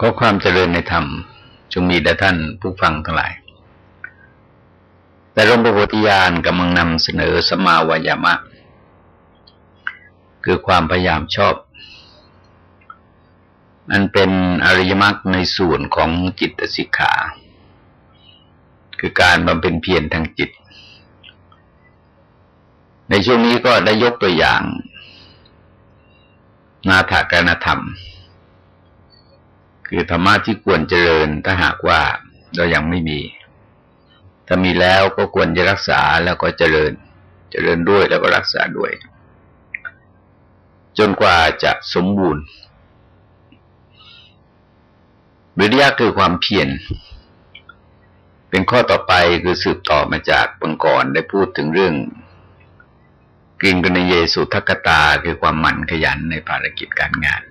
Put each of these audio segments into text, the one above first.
ขอความเจริญในธรรมจงมีแด่ท่านผู้ฟังทั้งหลาย แต่ร่มพระโพธิญาณกำลังนำเสนอสมาวายามะ คือความพยายามชอบ มันเป็นอริยมรรคในส่วนของจิตสิกขา คือการบำเพ็ญเพียรทางจิต ในช่วงนี้ก็ได้ยกตัวอย่าง นาถกานธรรม คือธรรมะที่ควรเจริญถ้าหากว่าเรายังไม่มี ถ้ามีแล้วก็ควรจะรักษาแล้วก็เจริญ เจริญด้วยแล้วก็รักษาด้วย จนกว่าจะสมบูรณ์วิริยะคือความเพียรเป็นข้อต่อไปคือสืบต่อมาจากบังกรได้พูดถึงเรื่องกิงกนเยสุทักตาคือความหมั่นขยันในภารกิจการงาน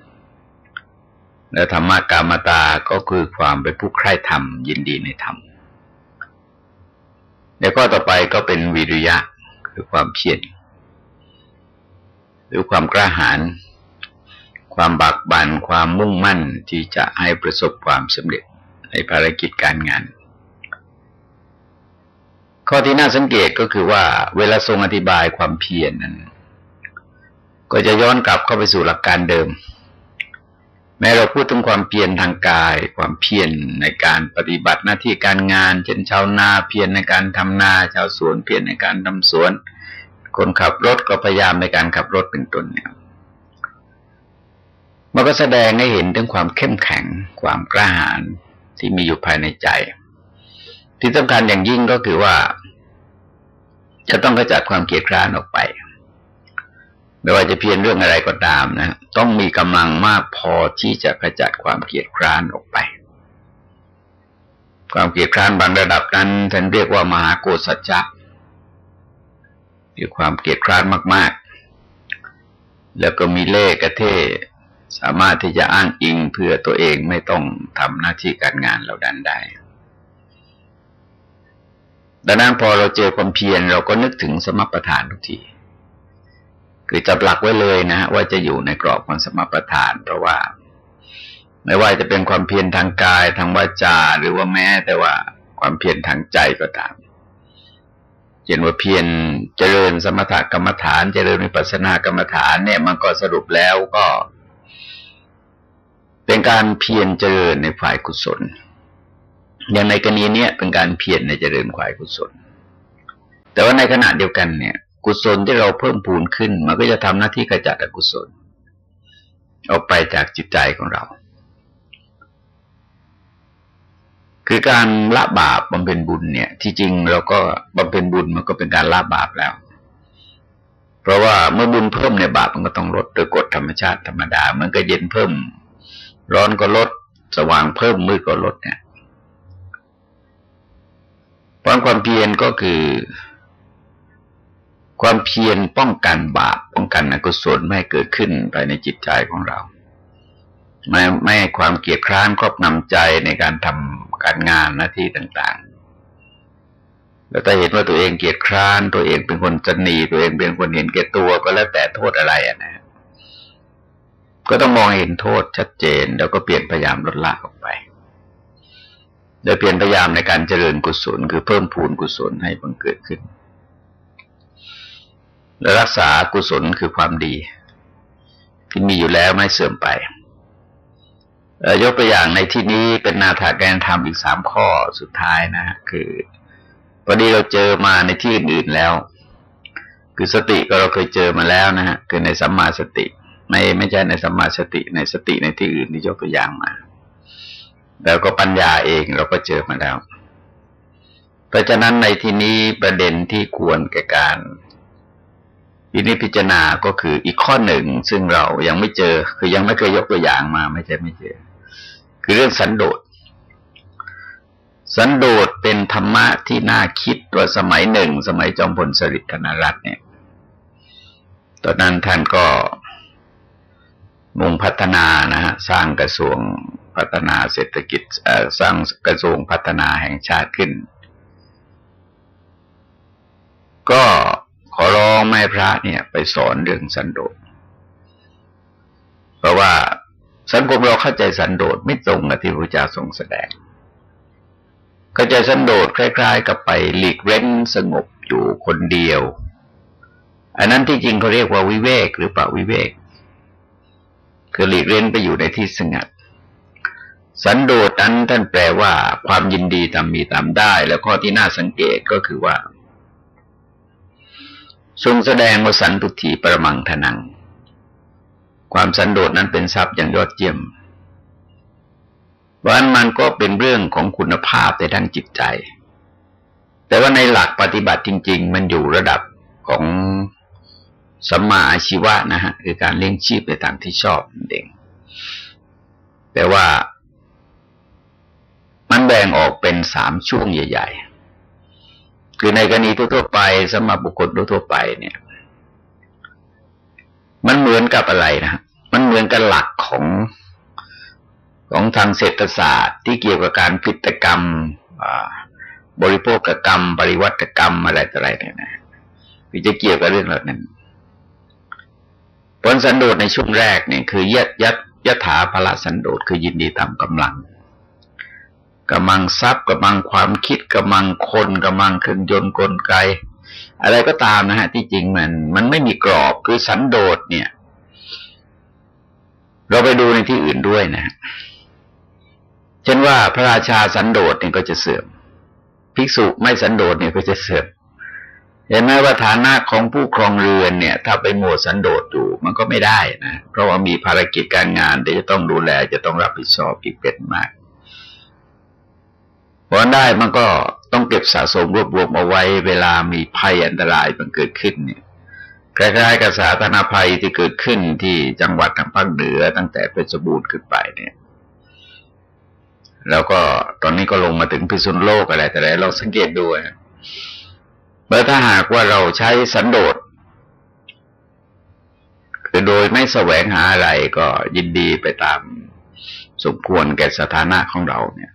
และธรรมะกามตาก็คือความเป็นผู้ใคร่ธรรม ยินดีในธรรมแล้วก็ต่อไปก็เป็นวิริยะคือความเพียรหรือความกล้าหาญความบักบันความมุ่งมั่นที่จะให้ประสบความสำเร็จในภารกิจการงาน ข้อที่น่าสังเกตก็คือว่า เวลาทรงอธิบายความเพียรนั้น ก็จะย้อนกลับเข้าไปสู่หลักการเดิม แม้เราพูดถึงความเพียรทางกาย ความเพียรในการปฏิบัติหน้าที่การงาน เช่นชาวนาเพียรในการทำนา ชาวสวนเพียรในการทำสวน คนขับรถก็พยายามในการขับรถเป็นต้นเนี่ยมันก็แสดงให้เห็นถึงความเข้มแข็ง ความกล้าหาญที่มีอยู่ภายในใจ ที่สำคัญอย่างยิ่งก็คือว่า จะต้องกระจัดความเกลียดคร้านออกไป ไม่ว่าจะเพียรเรื่องอะไรก็ตามนะ ต้องมีกำลังมากพอที่จะกระจัดความเกียดคร้านออกไป ความเกียดคร้านบางระดับนั้นท่านเรียกว่ามหาโกสัจจะคือความเกียดคร้านมาก ๆ แล้วก็มีเล่กระเทสามารถที่จะอ้างอิงเพื่อตัวเองไม่ต้องทำหน้าที่การงานเราดันได้ดังนั้นพอเราเจอความเพียรเราก็นึกถึงสมประทานทุกที คือจับหลักไว้เลยนะว่าจะอยู่ในกรอบของสมประทาน เพราะว่า ไม่ว่าจะเป็นความเพียรทางกายทางวาจาหรือว่าแม้แต่ว่าความเพียรทางใจก็ตามเห็นว่าเพียรเจริญสมถกรรมฐาน เจริญวิปัสสนากรรมฐานเนี่ยมันก็สรุปแล้วก็ เป็นการเพียรเจริญในฝ่ายกุศล อย่างในกรณีเนี้เป็นการเพียรในเจริญฝ่ายกุศล แต่ว่าในขณะเดียวกันเนี่ย กุศลที่เราเพิ่มพูนขึ้น มันก็จะทำหน้าที่กระจัดอกุศล ออกไปจากจิตใจของเรา คือการละบาปบำเพ็ญบุญเนี่ย ที่จริงเราก็บำเพ็ญบุญมันก็เป็นการละบาปแล้ว เพราะว่าเมื่อบุญเพิ่มในบาปมันก็ต้องลดโดยกฎธรรมชาติธรรมดามันก็เย็นเพิ่ม ร้อนก็ลด สว่างเพิ่มมืดก็ลดเนี่ยเพราะความเพียรก็คือ ความเพียรป้องกันบาปป้องกันอกุศลไม่ให้เกิดขึ้นภายในจิตใจของเรา ไม่ไม่ให้ความเกียดคร้านครอบงำใจในการทำการงานหน้าที่ต่างๆ แล้วถ้าเห็นว่าตัวเองเกียดคร้าน ตัวเองเป็นคนจนีตัวเองเป็นคนเห็นแก่ตัวก็แล้วแต่โทษอะไรอะนะก็ต้องมองเห็นโทษชัดเจน แล้วก็เปลี่ยนพยายามลดละออกไปโดยเปลี่ยนพยายามในการเจริญกุศล คือเพิ่มพูนกุศลให้บังเกิดขึ้น และรักษากุศลคือความดี ที่มีอยู่แล้วไม่เสื่อมไปยกตัวอย่างในที่นี้เป็นนาถาแกนธรรมอีกสามข้อสุดท้ายนะฮะคือพอดีเราเจอมาในที่อื่นแล้ว คือสติก็เราเคยเจอมาแล้วนะฮะคือในสัมมาสติไม่ไม่ใช่ในสัมมาสติในสติในที่อื่นที่ยกตัวอย่างมา แล้วก็ปัญญาเองเราก็เจอมาแล้ว เพราะฉะนั้นในที่นี้ประเด็นที่ควรแก่การ ทีนี้พิจารณาก็คืออีกข้อหนึ่ง ซึ่งเรายังไม่เจอ คือยังไม่เคยยกตัวอย่างมาไม่ใช่ไม่เจอ คือเรื่องสันโดษสันโดษเป็นธรรมะที่น่าคิดตัวสมัยหนึ่ง สมัยจอมพลสฤษดิ์ธนรัตน์เนี่ย ตอนนั้นท่านก็มุ่งพัฒนานะฮะสร้างกระทรวงพัฒนาเศรษฐกิจสร้างกระทรวงพัฒนาแห่งชาติขึ้น ก็ ขอร้องแม่พระเนี่ย ไปสอนเรื่องสันโดษเพราะว่าสังคมเราเข้าใจสันโดษไม่ตรงกับที่พระเจ้าทรงแสดงเข้าใจสันโดษคล้าย ๆ กับไปหลีกเว้นสงบอยู่คนเดียว อันนั้นที่จริงเขาเรียกว่าวิเวกหรือปะวิเวกคือหลีกเว้นไปอยู่ในที่สงัด สันโดษนั้นท่านแปลว่าความยินดีตามมีตามได้ แล้วข้อที่น่าสังเกตก็คือว่า ทรงแสดงว่าสันตุถีประมังทนัง ความสันโดษนั้นเป็นทรัพย์อย่างยอดเยี่ยมวันมันก็เป็นเรื่องของคุณภาพในทางจิตใจ แต่ว่าในหลักปฏิบัติจริง ๆ มันอยู่ระดับของสัมมาอาชีวะนะฮะคือการเลี้ยงชีพในทางที่ชอบเด่งแต่ว่ามันแบ่งออกเป็นสามช่วงใหญ่ ๆ คือในกรณีทั่วๆไปสำหรับบุคคลทั่วไปเนี่ย มันเหมือนกับอะไรนะมันเหมือนกับหลักของของทางเศรษฐศาสตร์ที่เกี่ยวกับการพิตกรรมบริโภคกรรม ปริวัติกรรมอะไรต่ออะไรเนี่ยนะคือจะเกี่ยวกับเรื่องเหล่านั้นผลสันโดษในช่วงแรกเนี่ยคือยัดยัดยถาภละสันโดษคือยินดีตามกำลังกำลังทรัพย์กำลังความคิด กำลังคนกำลังเครื่องยนต์กลไก อะไรก็ตามนะฮะ ที่จริงมัน มันไม่มีกรอบคือสันโดษเนี่ย เราไปดูในที่อื่นด้วยนะ เช่นว่าพระราชาสันโดษเนี่ยก็จะเสื่อมภิกษุไม่สันโดษเนี่ยก็จะเสื่อมเห็นไหมว่าฐานะของผู้ครองเรือนเนี่ย ถ้าไปหมดสันโดษอยู่มันก็ไม่ได้นะ เพราะว่ามีภารกิจการงานที่จะต้องดูแลจะต้องรับผิดชอบอีกเป็นมาก พอได้มันก็ต้องเก็บสะสมรวบรวมเอาไว้ เวลามีภัยอันตรายมันเกิดขึ้นเนี่ยคล้ายๆกับสาธารณภัยที่เกิดขึ้นที่จังหวัดทางภาคเหนือตั้งแต่เพชรบูรณ์ขึ้นไปเนี่ย แล้วก็ตอนนี้ก็ลงมาถึงพิษณุโลกอะไรแต่ไรเราสังเกตดูนะเมื่อถ้าหากว่าเราใช้สันโดษคือโดยไม่แสวงหาอะไรก็ยินดีไปตามสมควรแก่สถานะของเราเนี่ย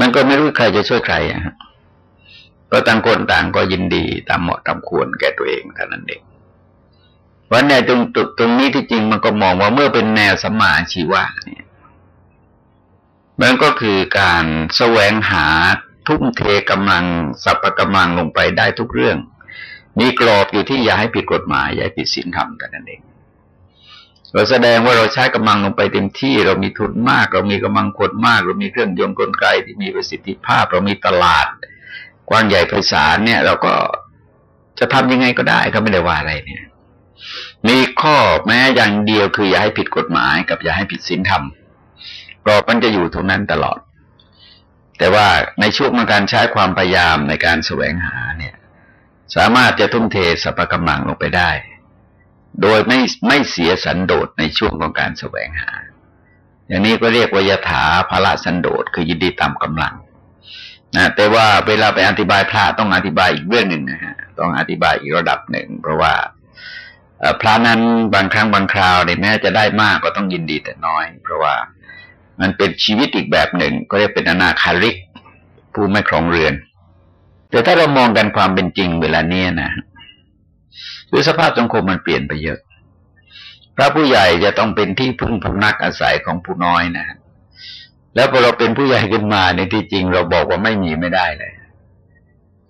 มันก็ไม่รู้ใครจะช่วยใครอะเพราะต่างคนต่างก็ยินดีตามเหมาะตามควรแก่ตัวเองเท่านั้นเองวันในตรงจุดตรงนี้ที่จริงมันก็มองว่าเมื่อเป็นแนวสัมมาชีวะเนี่ยมันก็คือการแสวงหาทุ่มเทกำลังสัพพกำลังลงไปได้ทุกเรื่อง มีกรอบอยู่ที่อย่าให้ผิดกฎหมายอย่าให้ผิดศีลธรรมกันนั่นเอง เราแสดงว่าเราใช้กำลังลงไปเต็มที่ เรามีทุนมาก เรามีกำลังคนมาก เรามีเครื่องยนต์กลไกที่มีประสิทธิภาพ เรามีตลาด กว้างใหญ่ไพศาลเนี่ย เราก็จะทำยังไงก็ได้ก็ไม่ได้ว่าอะไรเนี่ย มีข้อแม้อย่างเดียวคืออย่าให้ผิดกฎหมายกับอย่าให้ผิดศีลธรรมกรอบมันจะอยู่ตรงนั้นตลอด แต่ว่าในช่วงของการใช้ความพยายามในการแสวงหาเนี่ย สามารถจะทุ่มเทสรรพกำลังลงไปได้ โดยไม่ไม่เสียสันโดษในช่วงของการแสวงหา อย่างนี้ก็เรียกว่ายถาภละสันโดษคือยินดีตามกำลังนะแต่ว่าเวลาไปอธิบายพระต้องอธิบายอีกเรื่องหนึ่งนะฮะต้องอธิบายอีกระดับหนึ่ง เพราะว่าพระนั้นบางครั้งบางคราวเนี่ยแม้จะได้มากก็ต้องยินดีแต่น้อย เพราะว่ามันเป็นชีวิตอีกแบบหนึ่ง ก็เรียกเป็นอนาคาริก ผู้ไม่ครองเรือน แต่ถ้าเรามองกันความเป็นจริงเวลาเนี้ยนะ คือสภาพสังคมมันเปลี่ยนไปเยอะ พระผู้ใหญ่จะต้องเป็นที่พึ่งพำนักอาศัยของผู้น้อยนะแล้วพอเราเป็นผู้ใหญ่ขึ้นมาในที่จริงเราบอกว่าไม่มีไม่ได้เลย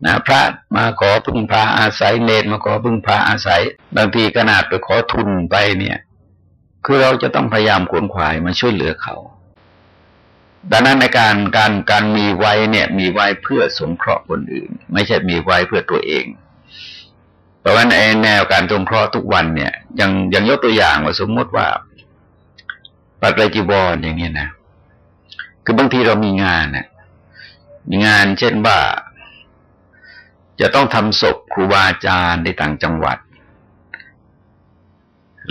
นะพระมาขอพึ่งพาอาศัยเนรมาขอพึ่งพาอาศัย บางทีขนาดไปขอทุนไปเนี่ย คือเราจะต้องพยายามขวนขวายมาช่วยเหลือเขา ดังนั้นในการการการมีไว้เนี่ย มีไว้เพื่อสงเคราะห์คนอื่น ไม่ใช่มีไว้เพื่อตัวเอง เพราะว่าในแนวการสงเคราะห์ทุกวันเนี่ยยังยังยกตัวอย่างว่าสมมติว่า ปัจจัยจีวรอย่างนี้นะคือบางทีเรามีงานเนี่ยมีงานเช่นว่า จะต้องทำศพครูบาอาจารย์ในต่างจังหวัด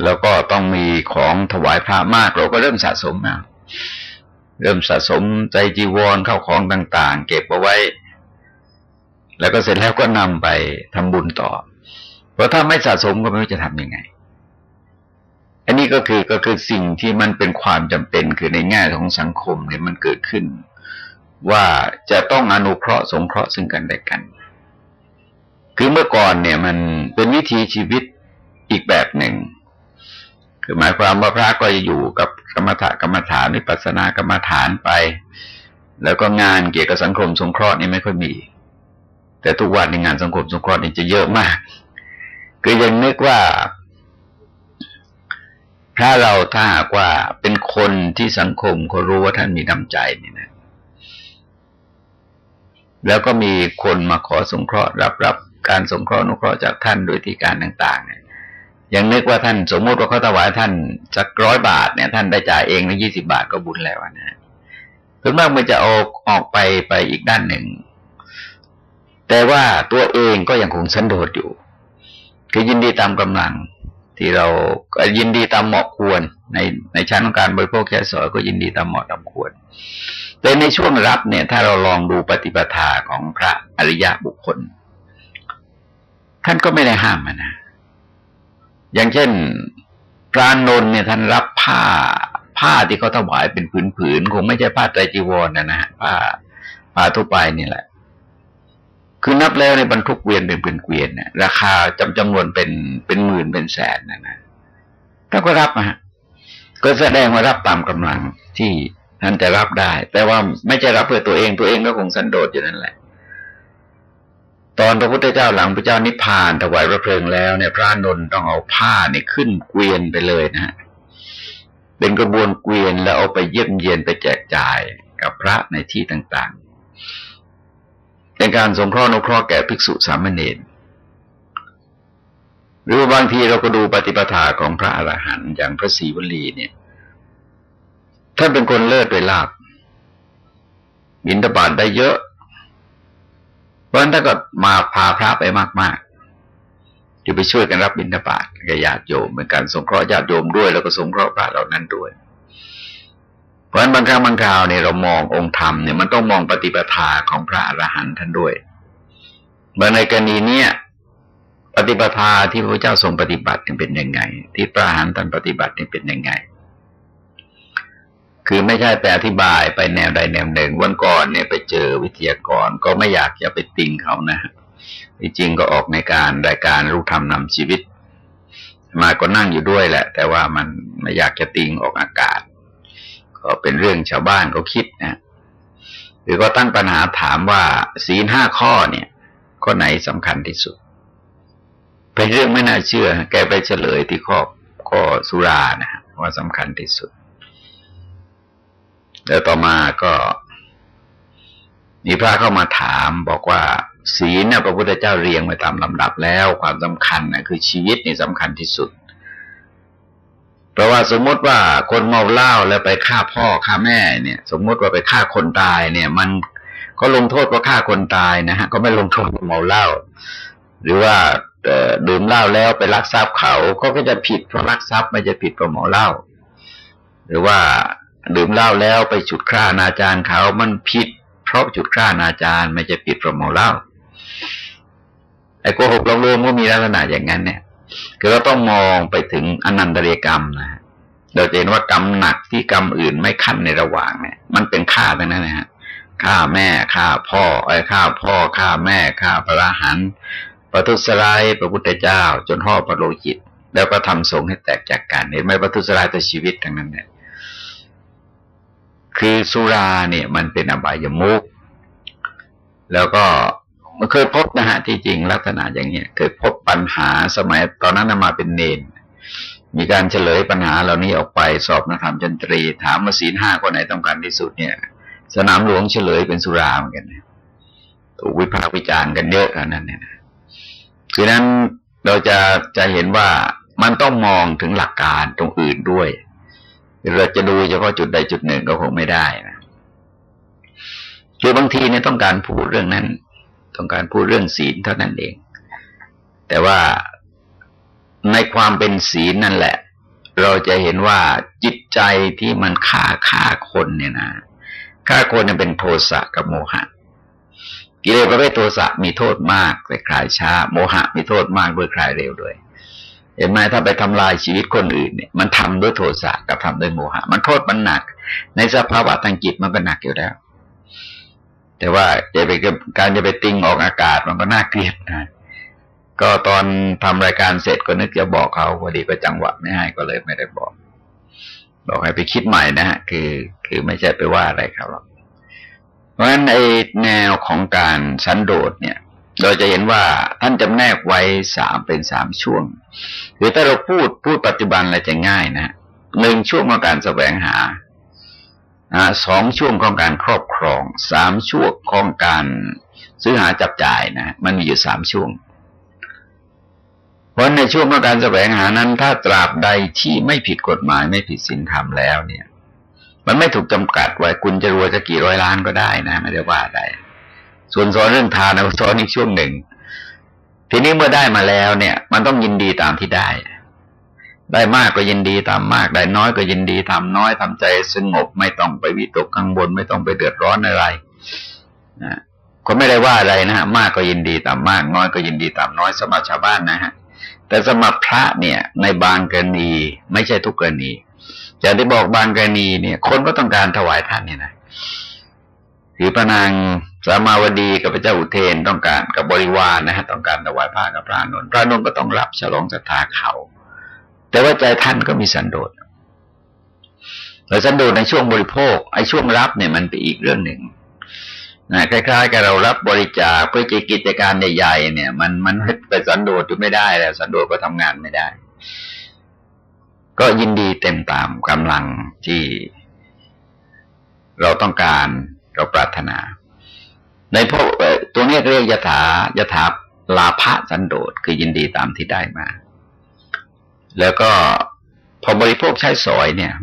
แล้วก็ต้องมีของถวายพระมากเราก็เริ่มสะสมนะเริ่มสะสมใจจีวรเข้าของต่าง ๆ เก็บเอาไว้ แล้วก็เสร็จแล้วก็นำไปทำบุญต่อ เพราะถ้าไม่สะสมก็ไม่รู้จะทำยังไง อันนี้ก็คือก็คือสิ่งที่มันเป็นความจำเป็นคือในแง่ของสังคมเนี่ยมันเกิดขึ้น ว่าจะต้องอนุเคราะห์สงเคราะห์ซึ่งกันและกัน คือเมื่อก่อนเนี่ยมันเป็นวิธีชีวิตอีกแบบหนึ่ง คือหมายความว่าพระก็จะอยู่กับกรรมฐานกรรมฐานวิปัสสนากรรมฐานไป แล้วก็งานเกี่ยวกับสังคมสงเคราะห์นี่ไม่ค่อยมี แต่ทุกวันในงานสังคมสงเคราะห์นี่จะเยอะมาก คือยังนึกว่า ถ้าเราถ้าหากว่าเป็นคนที่สังคมเขารู้ว่าท่านมีน้ำใจนี่นะ แล้วก็มีคนมาขอสงเคราะห์รับรับการสงเคราะห์นุเคราะห์จากท่านโดยที่การต่างๆเนี่ยยังนึกว่าท่านสมมติว่าเขาถวายท่านสักร้อยบาทเนี่ยท่านได้จ่ายเองในยี่สิบาทก็บุญแล้วนะส่วนมากมันจะออกออกไปไปอีกด้านหนึ่ง แต่ว่าตัวเองก็ยังคงสันโดษอยู่ คือยินดีตามกำลัง ที่เรายินดีตามเหมาะควร ในในชั้นของการบริโภคแค่สอยก็ยินดีตามเหมาะตามควร แต่ในช่วงรับเนี่ย ถ้าเราลองดูปฏิปทาของพระอริยะบุคคล ท่านก็ไม่ได้ห้ามนะ อย่างเช่นพระนนเนี่ยท่านรับผ้าผ้าที่เขาถวายเป็นผืนๆคงไม่ใช่ผ้าไตรจีวรนะนะผ้าผ้าทั่วไปนี่แหละ คือนับแล้วในบรรทุกเวียนเป็นเป็นเกวียนเนี่ยราคาจำจำนวนเป็นเป็นหมื่นเป็นแสนนะนะท่านก็รับนะฮะก็แสดงว่ารับตามกำลังที่ท่านจะรับได้ แต่ว่าไม่ใช่รับเพื่อตัวเองตัวเองก็คงสันโดษอยู่นั่นแหละ ตอนพระพุทธเจ้าหลังพระเจ้านิพพานถวายพระเพลิงแล้วเนี่ยพระนนท์ต้องเอาผ้าเนี่ยขึ้นเกวียนไปเลยนะฮะเป็นกระบวนเกวียนแล้วเอาไปเยี่ยมเยียนไปแจกจ่ายกับพระในที่ต่าง ในการสงเคราะห์นุเคราะห์แก่ภิกษุสามเณรหรือบางทีเราก็ดูปฏิปทาของพระอรหันต์อย่างพระศรีวลีเนี่ยท่านเป็นคนเลิศโดยลาบบินตบาทได้เยอะ เพราะฉะนั้นถ้าก็มาพาพระไปมากๆจะไปช่วยกันรับบิณฑบาตกับญาติโยมเป็นการสงเคราะห์ญาติโยมด้วย แล้วก็สงเคราะห์พระเหล่านั้นด้วย ราะฉะนั้นบางครั้งบางคราวเนี่ยเรามององค์ธรรมเนี่ยมันต้องมองปฏิปทาของพระอรหันต์ท่านด้วยเมื่อในกรณีเนี้ยปฏิปทาที่พระเจ้าทรงปฏิบัติเป็นยังไง ที่พระอรหันต์ท่านปฏิบัติเป็นยังไง คือไม่ใช่ไปอธิบายไปแนวใดแนวหนึ่ง วันก่อนเนี่ยไปเจอวิทยากรก็ไม่อยากจะไปติงเขานะจริงก็ออกในการรายการรู้ธรรมนำชีวิต มาก็นั่งอยู่ด้วยแหละ แต่ว่ามันไม่อยากจะติงออกอากาศ ก็เป็นเรื่องชาวบ้านเขาคิดนะหรือก็ตั้งปัญหาถามว่าศีลห้าข้อเนี่ยข้อไหนสำคัญที่สุด เป็นเรื่องไม่น่าเชื่อ แกไปเฉลยที่ข้อข้อสุรานะว่าสำคัญที่สุดแล้วต่อมาก็มีพระเข้ามาถามบอกว่า ศีลเนี่ยพระพุทธเจ้าเรียงไว้ตามลำดับแล้ว ความสำคัญนะคือชีวิตนี่สำคัญที่สุด เพราะว่าสมมติว่าคนเมาเหล้าแล้วไปฆ่าพ่อฆ่าแม่เนี่ย สมมติว่าไปฆ่าคนตายเนี่ย มันก็ลงโทษเพราะฆ่าคนตายนะฮะก็ไม่ลงโทษเพราะเมาเหล้าหรือว่าดื่มเหล้าแล้วไปลักทรัพย์เขาก็ก็จะผิดเพราะลักทรัพย์ไม่จะผิดเพราะเมาเหล้าหรือว่าดื่มเหล้าแล้วไปจุดฆ่านาจารเขา มันผิด เพราะจุดฆ่านาจารไม่จะผิดเพราะเมาเหล้าไอ้โกหกลงรวมก็มีลักษณะอย่างนั้นเนี่ย คือเราต้องมองไปถึงอนันตเรกรรมนะเราจะเห็นว่ากรรมหนักที่กรรมอื่นไม่ขั้นในระหว่างเนี่ย มันเป็นฆ่าทั้งนั้นนะฮะฆ่าแม่ฆ่าพ่อไอ้ฆ่าพ่อฆ่าแม่ฆ่าพระหันปทุสลายพระพุทธเจ้า จนห่อพระโลจิต แล้วก็ทำสงให้แตกจากกันเห็นไหมปทุสลายต่อชีวิตทั้งนั้นเนี่ยคือสุราเนี่ย มันเป็นอบายมุกแล้วก็ เคยพบนะฮะที่จริงลักษณะอย่างเนี้ยเคยพบปัญหาสมัยตอนนั้นมาเป็นเนน มีการเฉลยปัญหาเหล่านี้ออกไปสอบนักธรรมจันตรี ถามมาศีลห้าคนไหนต้องการที่สุดเนี่ย สนามหลวงเฉลยเป็นสุราเหมือนกันถูกวิพากษ์วิจารณ์กันเยอะขนาดนั้นเนี่ยคือนั้นเราจะจะเห็นว่ามันต้องมองถึงหลักการตรงอื่นด้วยเราจะดูเฉพาะจุดใดจุดหนึ่งก็คงไม่ได้นะคือบางทีเนี่ยต้องการพูดเรื่องนั้น ต้องการพูดเรื่องศีลเท่านั้นเอง แต่ว่าในความเป็นศีลนั่นแหละ เราจะเห็นว่าจิตใจที่มันฆ่าฆ่าคนเนี่ยนะฆ่าคนเนี่ยเป็นโทสะกับโมหะ กิเลสประเภทโทสะมีโทษมากแต่คลายช้า โมหะมีโทษมากด้วยคลายเร็วด้วยเห็นไหมถ้าไปทำลายชีวิตคนอื่นเนี่ยมันทำด้วยโทสะกับทำด้วยโมหะ มันโทษมันหนัก ในสภาวะทางจิตมันก็หนักอยู่แล้ว แต่ว่าจะไปการจะไปติ้งออกอากาศมันก็น่าเกลียดนะก็ตอนทำรายการเสร็จก็นึกจะบอกเขาพอดีก็จังหวะไม่ให้ก็เลยไม่ได้บอก บอกให้ไปคิดใหม่นะฮะคือ คือไม่ใช่ไปว่าอะไรเขาหรอกเพราะฉะนั้นไอแนวของการสันโดษเนี่ย เราจะเห็นว่าท่านจำแนกไว้สามเป็นสามช่วงคือถ้าเราพูดพูดปัจจุบันเราจะง่ายนะหนึ่งช่วงของการแสวงหา สองช่วงของการครอบครองสามช่วงของการซื้อหาจับจ่ายนะมันมีอยู่สามช่วง เพราะในช่วงของการแสวงหานั้น ถ้าตราบใดที่ไม่ผิดกฎหมายไม่ผิดศีลธรรมแล้วเนี่ย มันไม่ถูกจำกัดไว้คุณจะรวยจะกี่ร้อยล้านก็ได้นะไม่ได้ว่าได้ส่วนสอนเรื่องทานสอนอีกช่วงหนึ่ง ทีนี้เมื่อได้มาแล้วเนี่ย มันต้องยินดีตามที่ได้ ได้มากก็ยินดีตามมาก ได้น้อยก็ยินดีทำน้อยทำใจสงบไม่ต้องไปวิตกกังวลไม่ต้องไปเดือดร้อนอะไรนะคนไม่ได้ว่าอะไรนะฮะมากก็ยินดีตามมาก น้อยก็ยินดีตามน้อยสมัครชาวบ้านนะฮะแต่สมัครพระเนี่ย ในบางกรณีไม่ใช่ทุกกรณีอย่างที่บอกบางกรณีเนี่ย คนก็ต้องการถวายท่านเนี่ยนะคือพระนางสามาวดีกับพระเจ้าอุเทนต้องการกับบริวารนะฮะต้องการถวายผ้ากับพระนนท์พระนนท์ก็ต้องรับฉลองศรัทธาเขา แต่ว่าใจท่านก็มีสันโดษแต่สันโดษในช่วงบริโภคไอ้ช่วงรับเนี่ยมันเป็นอีกเรื่องหนึ่งนะคล้ายๆกับเรารับบริจาคเพื่อจะกิจการใหญ่ๆเนี่ย มันมันไปสันโดษอยู่ไม่ได้แล้วสันโดษก็ทำงานไม่ได้ ก็ยินดีเต็มตามกำลังที่เราต้องการเราปรารถนา ในพวกตัวนี้เรียกยถายถาลาภะสันโดษคือยินดีตามที่ได้มา แล้วก็พอบริโภคใช้สอยเนี่ย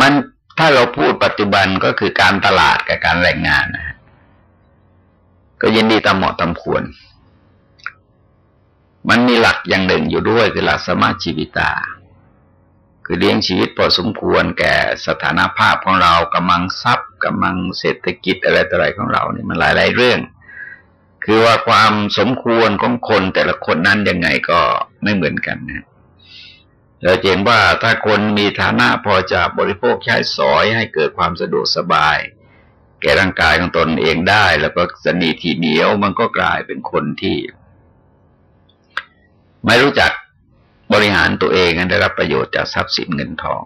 มันถ้าเราพูดปัจจุบันก็คือการตลาดกับการแรงงานนะก็ยินดีตามเหมาะตามควร มันมีหลักอย่างหนึ่งอยู่ด้วยคือหลักสมาชีวิตา คือเลี้ยงชีวิตพอสมควรแก่สถานภาพของเรากำลังทรัพย์กำลังเศรษฐกิจอะไรต่ออะไรของเราเนี่ยมันหลาย ๆ เรื่อง คือว่าความสมควรของคนแต่ละคนนั้นยังไงก็ไม่เหมือนกันนะเราเห็นว่าถ้าคนมีฐานะพอจะบริโภคใช้สอยให้เกิดความสะดวกสบาย แก่ร่างกายของตนเองได้ แล้วก็สนิททีเหนียวมันก็กลายเป็นคนที่ ไม่รู้จักบริหารตัวเองได้รับประโยชน์จากทรัพย์สินเงินทอง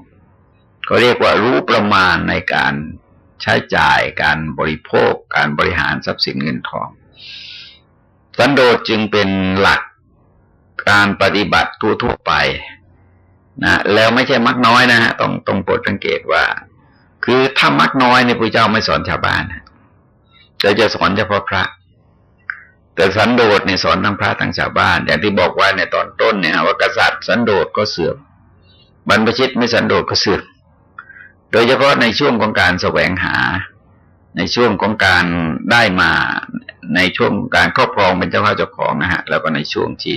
เขาเรียกว่ารู้ประมาณในการใช้จ่ายการบริโภค การบริหารทรัพย์สินเงินทอง สันโดษจึงเป็นหลักการปฏิบัติทั่วๆไปนะแล้วไม่ใช่มักน้อยนะฮะต้องต้องโปรดสังเกตว่า คือถ้ามักน้อยในพระเจ้าไม่สอนชาวบ้านจะจะสอนเฉพาะพระ แต่สันโดษเนี่ยสอนทั้งพระทั้งชาวบ้าน อย่างที่บอกว่าในตอนต้นเนี่ยว่ากษัตริย์สันโดษก็เสื่อมบรรพชิตไม่สันโดษก็เสื่อมโดยเฉพาะในช่วงของการแสวงหา ในช่วงของการได้มา ในช่วงการครอบครองเป็นเจ้าข้าเจ้าของนะฮะแล้วก็ในช่วงที่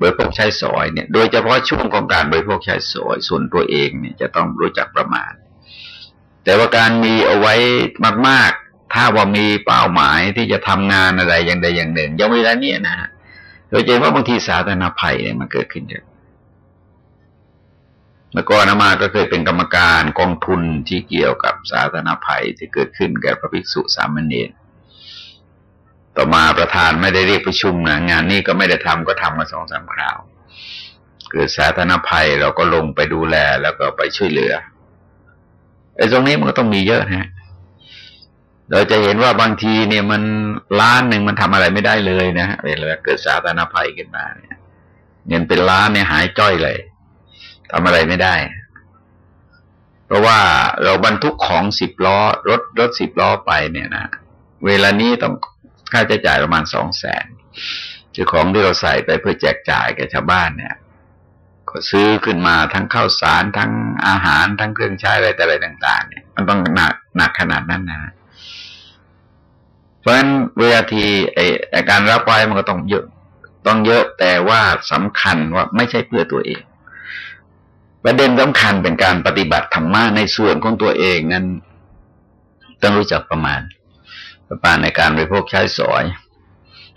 บริโภคใช้สอยเนี่ย โดยเฉพาะช่วงของการบริโภคใช้สอย ส่วนตัวเองเนี่ยจะต้องรู้จักประมาณ แต่ว่าการมีเอาไว้มาก ๆ ถ้าว่ามีเป้าหมายที่จะทำงานอะไรอย่างใดอย่างหนึ่งยังเวลาเนี้ยนะฮะโดยเฉพาะบางทีสาธารณภัยเนี่ยมันเกิดขึ้นเยอะเมื่อก่อนมาก็เคยเป็นกรรมการกองทุนที่เกี่ยวกับสาธารณภัยที่เกิดขึ้นแก่พระภิกษุสามเณร ต่อมาประธานไม่ได้เรียกประชุมนะงานนี้ก็ไม่ได้ทำก็ทำมาสองสามคราวเกิดสาธารณภัยเราก็ลงไปดูแลแล้วก็ไปช่วยเหลือไอ้ตรงนี้มันก็ต้องมีเยอะนะเราจะเห็นว่าบางทีเนี่ยมันล้านหนึ่งมันทำอะไรไม่ได้เลยนะเวลาเกิดสาธารณภัยขึ้นมาเนี่ยเงินเป็นล้านเนี่ยหายจ้อยเลยทำอะไรไม่ได้ เพราะว่าเราบรรทุกของสิบล้อรถรถสิบล้อไปเนี่ยนะเวลานี้ต้อง ค่าใช้จ่ายประมาณสองแสนคือของที่เราใส่ไปเพื่อแจกจ่ายแก่ชาวบ้านเนี่ย ก็ซื้อขึ้นมาทั้งข้าวสารทั้งอาหารทั้งเครื่องใช้อะไรแต่อะไรต่าง ๆ เนี่ย มันต้องหนักหนักขนาดนั้นนะเพราะฉะนั้นเวลาทีไอการรับไว้มันก็ต้องเยอะ ต้องเยอะแต่ว่าสำคัญว่าไม่ใช่เพื่อตัวเอง ประเด็นสำคัญเป็นการปฏิบัติธรรมะในส่วนของตัวเองนั้น ต้องรู้จักประมาณ ประมาณในการบริโภคใช้สอย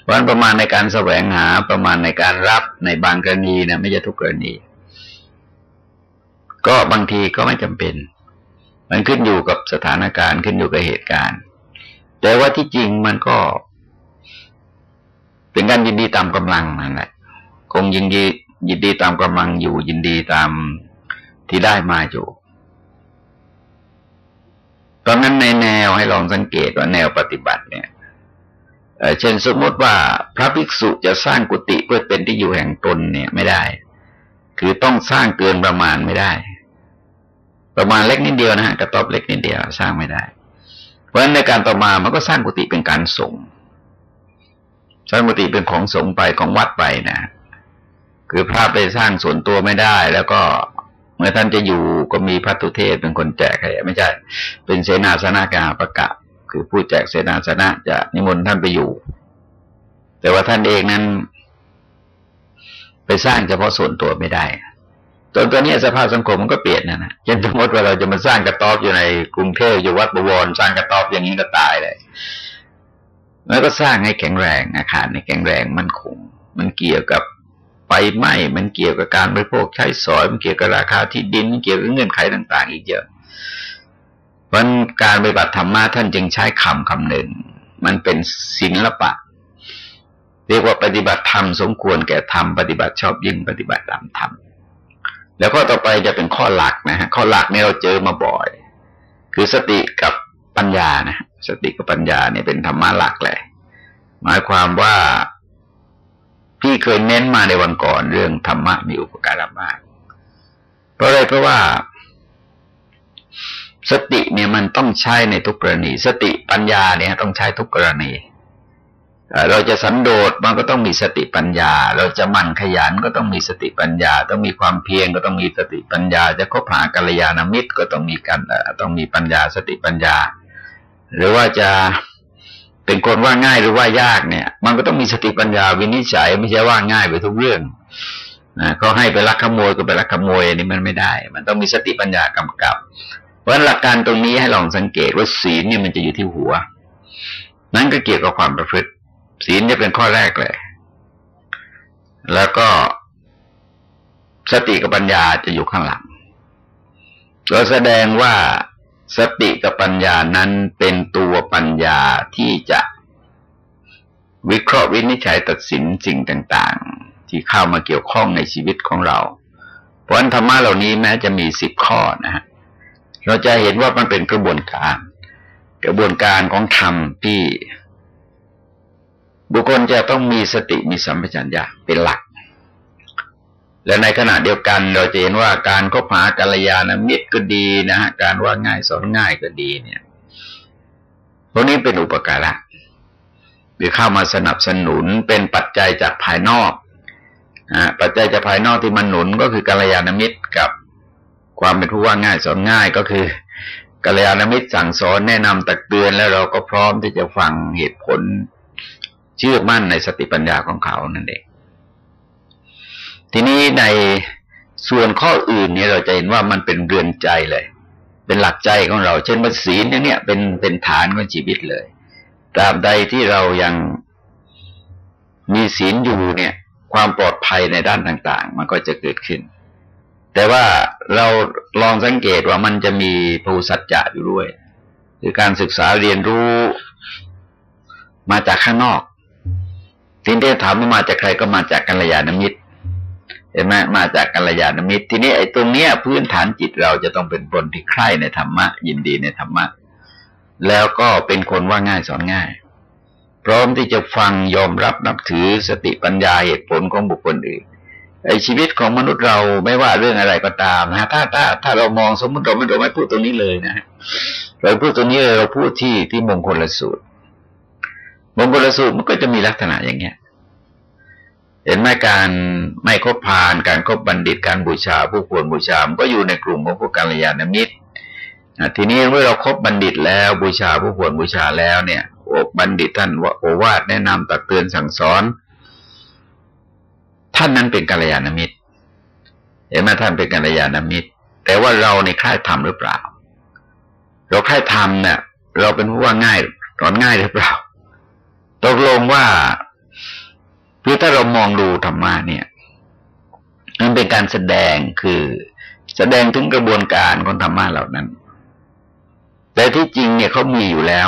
วันประมาณในการแสวงหาประมาณในการรับในบางกรณีนะไม่ใช่ทุกกรณี ก็บางทีก็ไม่จำเป็น มันขึ้นอยู่กับสถานการณ์ขึ้นอยู่กับเหตุการณ์ แต่ว่าที่จริงมันก็เเป็นการยินดีตามกำลังนั่นแหละคงยินดียินดีตามกำลังอยู่ยินดีตามที่ได้มาอยู่ ตอนนั้นในแนวให้ลองสังเกตว่าแนวปฏิบัติเนี่ยเช่นสมมติว่าพระภิกษุจะสร้างกุฏิเพื่อเป็นที่อยู่แห่งตนเนี่ยไม่ได้ คือต้องสร้างเกินประมาณไม่ได้ ประมาณเล็กนิดเดียวนะฮะกระต๊อบเล็กนิดเดียวสร้างไม่ได้ เพราะฉะนั้นในการต่อมามันก็สร้างกุฏิเป็นการสงสร้างกุฏิเป็นของสงไปของวัดไปนะคือพระไปสร้างส่วนตัวไม่ได้ แล้วก็ เมื่อท่านจะอยู่ก็มีพระตุเทศเป็นคนแจกให้ไม่ใช่ เป็นเสนาสนะกาประกาศคือผู้แจกเสนาสนะจะนิมนต์ท่านไปอยู่ แต่ว่าท่านเองนั้น ไปสร้างเฉพาะส่วนตัวไม่ได้ตอนตอนนี้สภาพสังคมมันก็เปลี่ยนนะนะเช่นสมมติว่าเราจะมาสร้างกระต๊อบอยู่ในกรุงเทพอยู่วัดบวรสร้างกระต๊อบอย่างนี้ก็ตายเลยแล้วก็สร้างให้แข็งแรงอาคารในแข็งแรงมั่นคง มันเกี่ยวกับ ไฟไหม้มันเกี่ยวกับการบริโภคใช้สอย มันเกี่ยวกับราคาที่ดินมันเกี่ยวกับเงื่อนไขต่าง ๆ อีกเยอะเพราะการปฏิบัติธรรมะท่านจึงใช้คำคำหนึ่ง มันเป็นศิละปะ เรียกว่าปฏิบัติธรรมสมควรแก่ธรรมปฏิบัติชอบยิ่งปฏิบัติตามธรรมแล้วก็ต่อไปจะเป็นข้อหลักนะฮะข้อหลักนี่เราเจอมาบ่อย คือสติกับปัญญานะสติกับปัญญาเนี่ยเป็นธรรมะหลักเลยหมายความว่า พี่เคยเน้นมาในวันก่อนเรื่องธรรมะมีอุปการะมาก เพราะอะไรเพราะว่า สติเนี่ยมันต้องใช้ในทุกกรณี สติปัญญาเนี่ย ต้องใช้ทุกกรณีเราจะสันโดษมันก็ต้องมีสติปัญญา เราจะมั่นขยันก็ต้องมีสติปัญญา ต้องมีความเพียรก็ต้องมีสติปัญญา จะคบหากัลยาณมิตรก็ต้องมีกันต้องมีปัญญาสติปัญญา หรือว่าจะ เป็นคนว่าง่ายหรือว่ายากเนี่ย มันก็ต้องมีสติปัญญาวินิจฉัยไม่ใช่ว่าง่ายไปทุกเรื่องนะก็ให้ไปลักขโมยก็ไปลักขโมยอันนี้มันไม่ได้ มันต้องมีสติปัญญากำกับ เพราะหลักการตรงนี้ให้ลองสังเกตว่าศีลเนี่ยมันจะอยู่ที่หัว นั่นก็เกี่ยวกับความประพฤติ ศีลจะเป็นข้อแรกเลย แล้วก็สติกับปัญญาจะอยู่ข้างหลังเราแสดงว่า สติกับปัญญานั้นเป็นตัวปัญญาที่จะวิเคราะห์วินิจฉัยตัดสินสิ่งต่าง ๆ ที่เข้ามาเกี่ยวข้องในชีวิตของเรา เพราะธรรมะเหล่านี้แม้จะมีสิบข้อนะฮะเราจะเห็นว่ามันเป็นกระบวนการ กระบวนการของธรรมที่บุคคลจะต้องมีสติมีสัมปชัญญะเป็นหลัก และในขณะเดียวกันเราจะเห็นว่าการคบหากัลยาณมิตรก็ดีนะฮะการว่าง่ายสอนง่ายก็ดีเนี่ยพวกนี้เป็นอุปการะหรือเข้ามาสนับสนุนเป็นปัจจัยจากภายนอกนะปัจจัยจากภายนอกที่มันหนุนก็คือกัลยาณมิตรกับความเป็นผู้ว่าง่ายสอนง่ายก็คือกัลยาณมิตรสั่งสอนแนะนำตักเตือนแล้วเราก็พร้อมที่จะฟังเหตุผลเชื่อมั่นในสติปัญญาของเขานั่นเอง ทีนี้ในส่วนข้ออื่นเนี่ยเราจะเห็นว่ามันเป็นเรือนใจเลย เป็นหลักใจของเรา เช่นว่าศีลเนี่ยเป็นเป็นฐานของชีวิตเลยตราบใดที่เรายังมีศีลอยู่เนี่ย ความปลอดภัยในด้านต่าง ๆ มันก็จะเกิดขึ้น แต่ว่าเราลองสังเกตว่ามันจะมีภูสัจจะอยู่ด้วย คือการศึกษาเรียนรู้มาจากข้างนอกทีนี้ถามว่ามาจากใครก็มาจากกัลยาณมิตร เห็นไหมมาจากกัลยาณมิตร ทีนี้ไอ้ตรงเนี้ย พื้นฐานจิตเราจะต้องเป็นคนที่ใคร่ในธรรมะ ยินดีในธรรมะ แล้วก็เป็นคนว่าง่ายสอนง่าย พร้อมที่จะฟังยอมรับนับถือสติปัญญาเหตุผลของบุคคลอื่นไอ้ชีวิตของมนุษย์เราไม่ว่าเรื่องอะไรก็ตามนะถ้าถ้าถ้าเรามองสมมติเราไม่เราไม่พูดตรงนี้เลยนะเราพูดตรงนี้เราพูดที่ที่มงคลสูตร มงคลสูตรมันก็จะมีลักษณะอย่างเงี้ย เห็นไหมการไม่คบพานการครบบัณฑิตการบูชา ผู้ควรบูชามันก็อยู่ในกลุ่มของพวกกัลยาณมิตรทีนี้เมื่อเราครบบัณฑิตแล้วบูชาผู้ควรบูชาแล้วเนี่ยโอบัณฑิตท่านว่าโอวาทแนะนำตักเตือนสั่งสอน ท่านนั้นเป็นกัลยาณมิตร เห็นไหมท่านเป็นกัลยาณมิตร แต่ว่าเราในค่ายทำหรือเปล่า เราค่ายทำเนี่ยเราเป็นผู้ว่าง่ายสอนง่ายหรือเปล่า ตกลงว่า คือถ้าเรามองดูธรรมะเนี่ย มันเป็นการแสดงคือแสดงถึงกระบวนการของธรรมะเหล่านั้น แต่ที่จริงเนี่ยเขามีอยู่แล้ว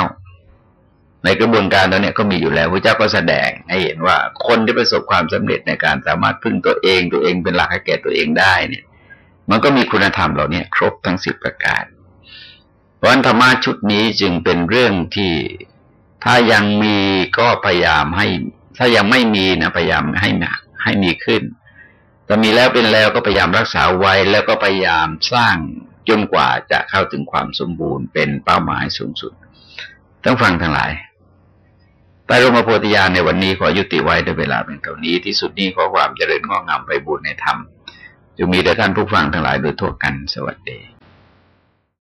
ในกระบวนการตรงนี้ก็มีอยู่แล้วพระเจ้าก็แสดงให้เห็นว่าคนที่ประสบความสำเร็จในการสามารถพึ่งตัวเองตัวเองเป็นหลักให้แก่ตัวเองได้เนี่ย มันก็มีคุณธรรมเหล่านี้ครบทั้งสิบประการ เพราะธรรมะชุดนี้จึงเป็นเรื่องที่ถ้ายังมีก็พยายามให้ ถ้ายังไม่มีนะพยายามให้ให้มีขึ้นแต่มีแล้วเป็นแล้วก็พยายามรักษาไว้แล้วก็พยายามสร้างจนกว่าจะเข้าถึงความสมบูรณ์เป็นเป้าหมายสูงสุดต้องฟังทั้งหลายไปรมโพธิญาณในวันนี้ขอยุติไว้ด้วยเวลาเป็นเท่านี้ที่สุดนี้ขอความเจริญงอกงามไปบุญในธรรมจะมีแด่ท่านผู้ฟังทั้งหลายโดยทั่วกันสวัสดี